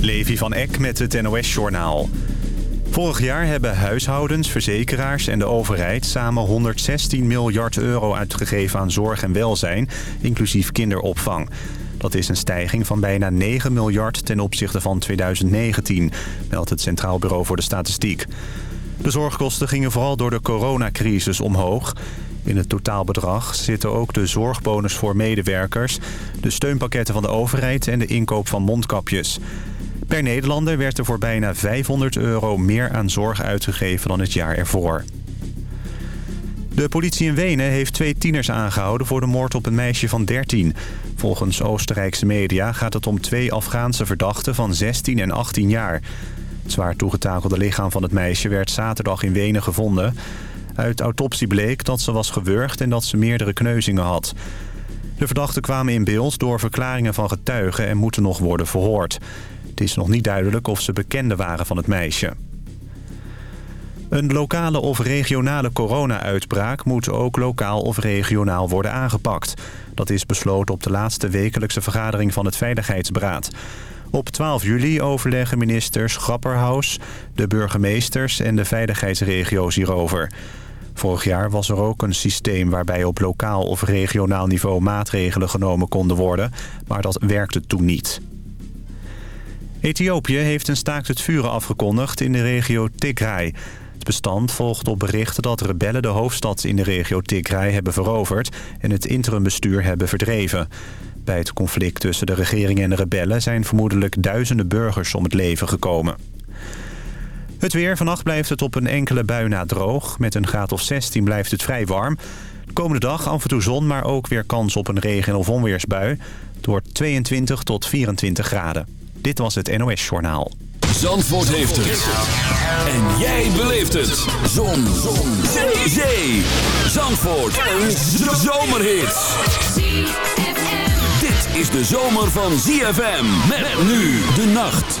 Levi van Eck met het NOS-journaal. Vorig jaar hebben huishoudens, verzekeraars en de overheid samen 116 miljard euro uitgegeven aan zorg en welzijn, inclusief kinderopvang. Dat is een stijging van bijna 9 miljard ten opzichte van 2019, meldt het Centraal Bureau voor de Statistiek. De zorgkosten gingen vooral door de coronacrisis omhoog. In het totaalbedrag zitten ook de zorgbonus voor medewerkers... de steunpakketten van de overheid en de inkoop van mondkapjes. Per Nederlander werd er voor bijna 500 euro meer aan zorg uitgegeven dan het jaar ervoor. De politie in Wenen heeft twee tieners aangehouden voor de moord op een meisje van 13. Volgens Oostenrijkse media gaat het om twee Afghaanse verdachten van 16 en 18 jaar. Het zwaar toegetakelde lichaam van het meisje werd zaterdag in Wenen gevonden. Uit autopsie bleek dat ze was gewurgd en dat ze meerdere kneuzingen had. De verdachten kwamen in beeld door verklaringen van getuigen en moeten nog worden verhoord. Het is nog niet duidelijk of ze bekenden waren van het meisje. Een lokale of regionale corona-uitbraak moet ook lokaal of regionaal worden aangepakt. Dat is besloten op de laatste wekelijkse vergadering van het Veiligheidsberaad. Op 12 juli overleggen ministers Grapperhaus, de burgemeesters en de veiligheidsregio's hierover. Vorig jaar was er ook een systeem waarbij op lokaal of regionaal niveau maatregelen genomen konden worden, maar dat werkte toen niet. Ethiopië heeft een staakt het vuren afgekondigd in de regio Tigray. Het bestand volgt op berichten dat rebellen de hoofdstad in de regio Tigray hebben veroverd... en het interimbestuur hebben verdreven. Bij het conflict tussen de regering en de rebellen zijn vermoedelijk duizenden burgers om het leven gekomen. Het weer. Vannacht blijft het op een enkele bui na droog. Met een graad of 16 blijft het vrij warm. De komende dag af en toe zon, maar ook weer kans op een regen- of onweersbui. Het wordt 22 tot 24 graden. Dit was het NOS Journaal. Zandvoort heeft het. En jij beleeft het. Zon. Zon. Zee. Zee. Zandvoort. Een zomerhit. Dit is de zomer van ZFM. Met nu de nacht.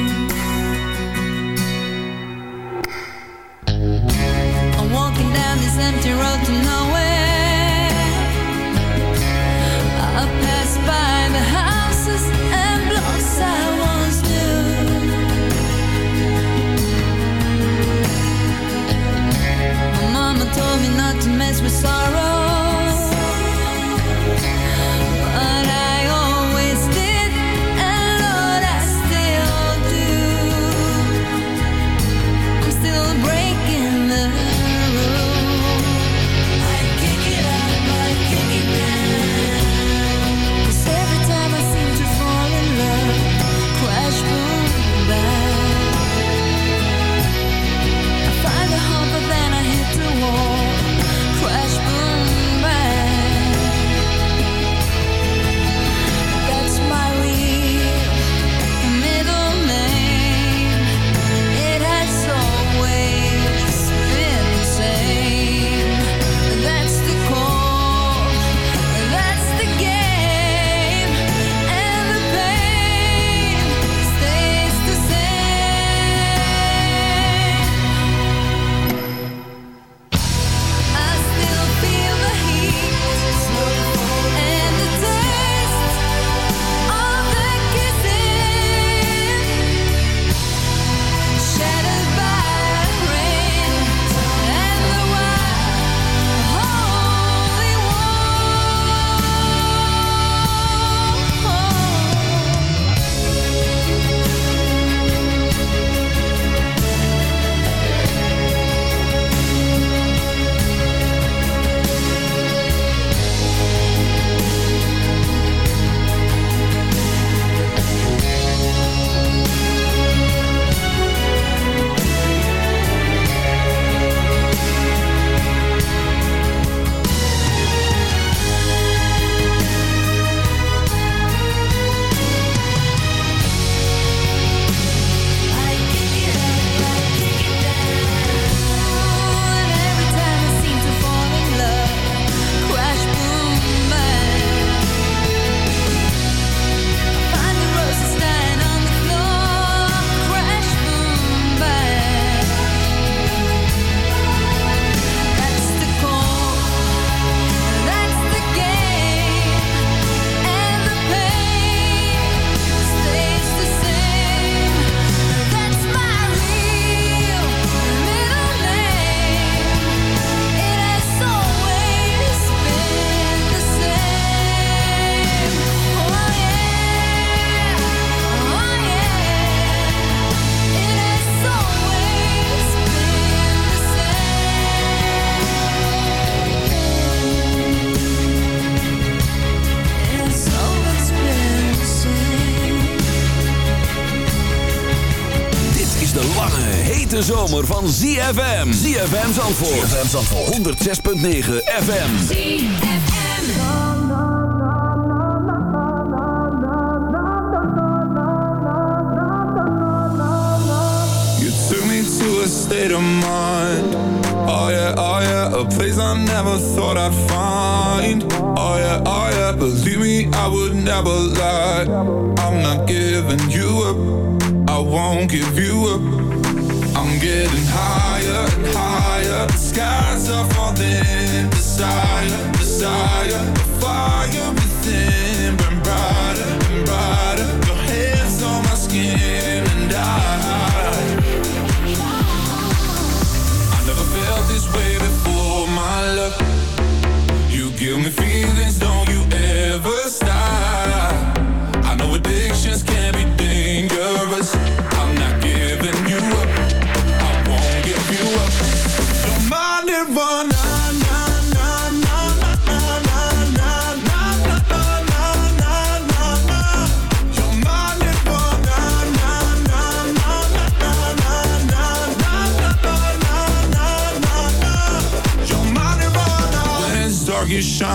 Van ZFM. ZFM Zandvoort. ZFM Zandvoort. 106.9 FM. ZFM. You took me to a state of mind. Oh yeah, oh yeah, a place I never thought I'd find. Oh yeah, oh yeah, believe me, I would never lie. I'm not giving you up. I won't give you up. Getting higher and higher. The skies are falling. Desire, desire, the fire within.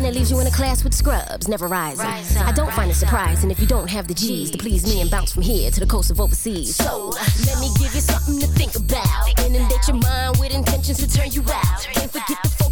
Then it leaves you in a class with scrubs, never rising. I don't find it surprising if you don't have the G's to please me and bounce from here to the coast of overseas. So let me give you something to think about. Inundate your mind with intentions to turn you out. Can't forget to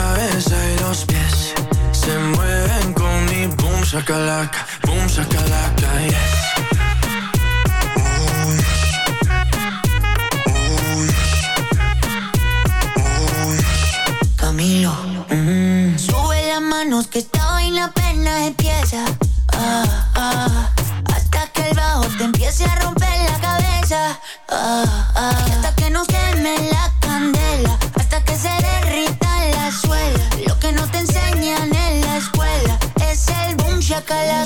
cabeza y los pies Se mueven con mi boom shakalaka Boom shakalaka, yes. Camilo. Mm. Sube las manos que esta vaina apenas empieza. Ah, ah, Hasta que el bajo te empiece a romper la cabeza. Ah, ah. hasta que nos queme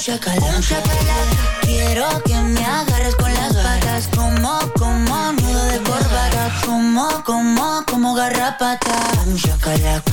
Boom shakalaka. Quiero que me agarres con las patas como, como nudo de corbata. Como, como, como garrapata. Shakalaka,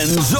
And zo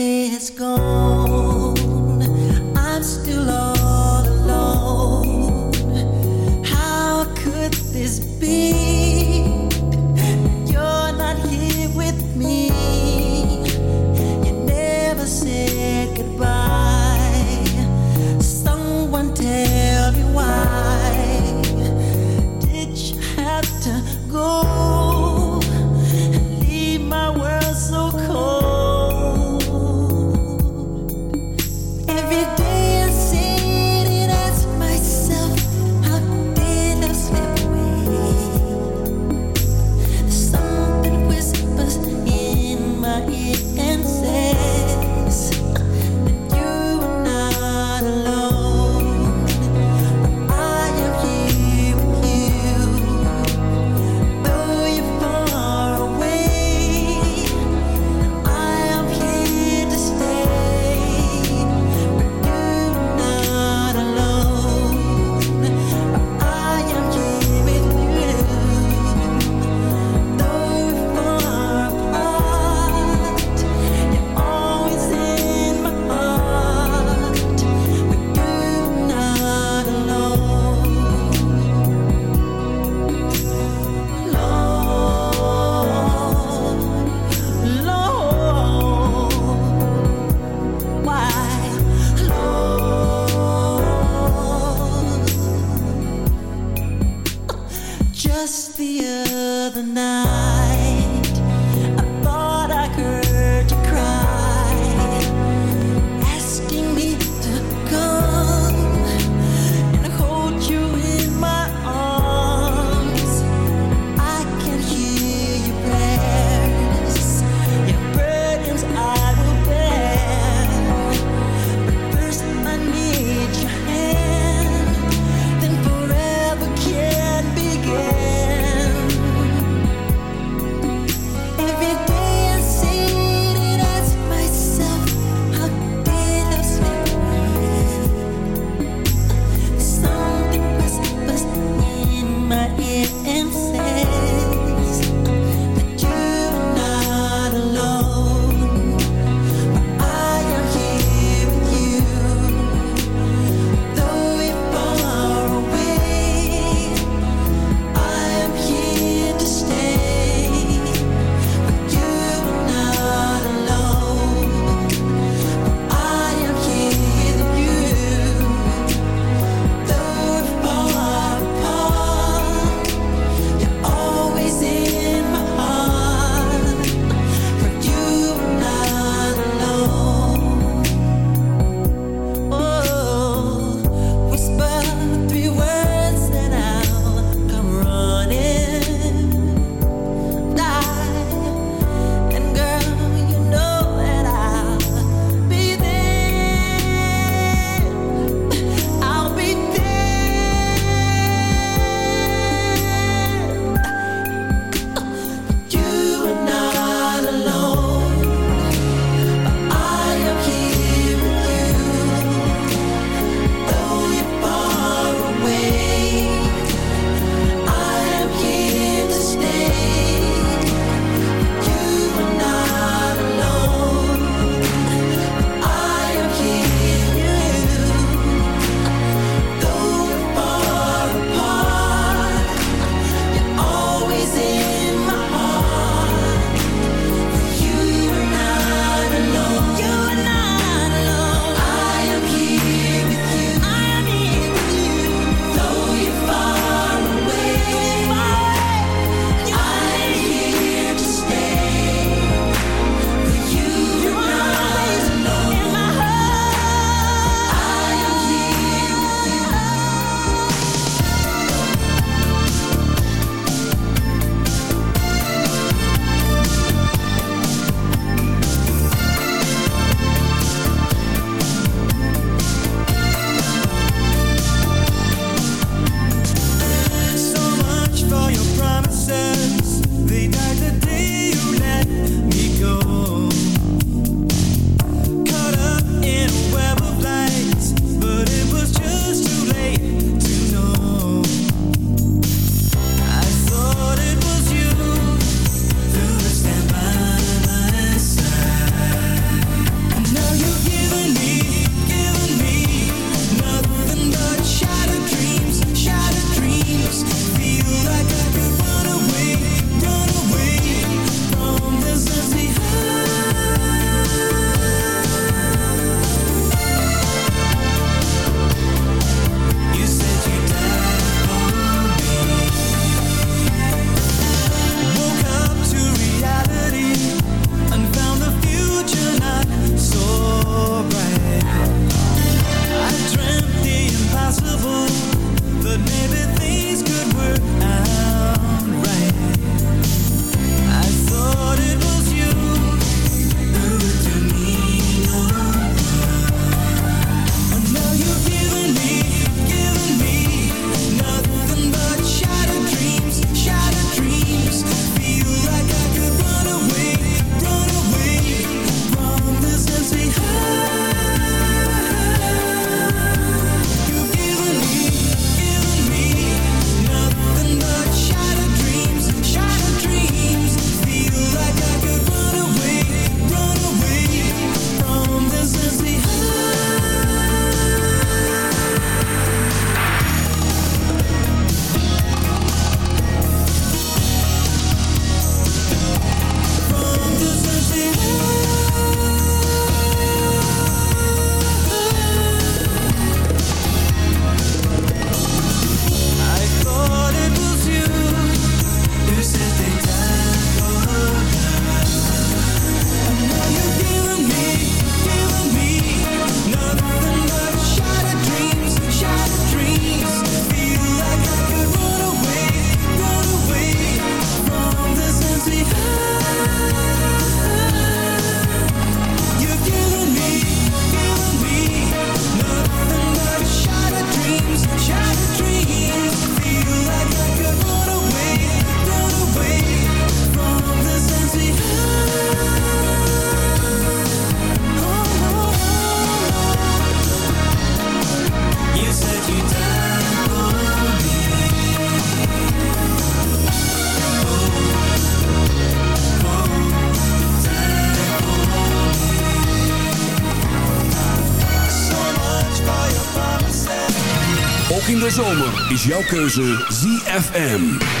is jouw keuze ZFM.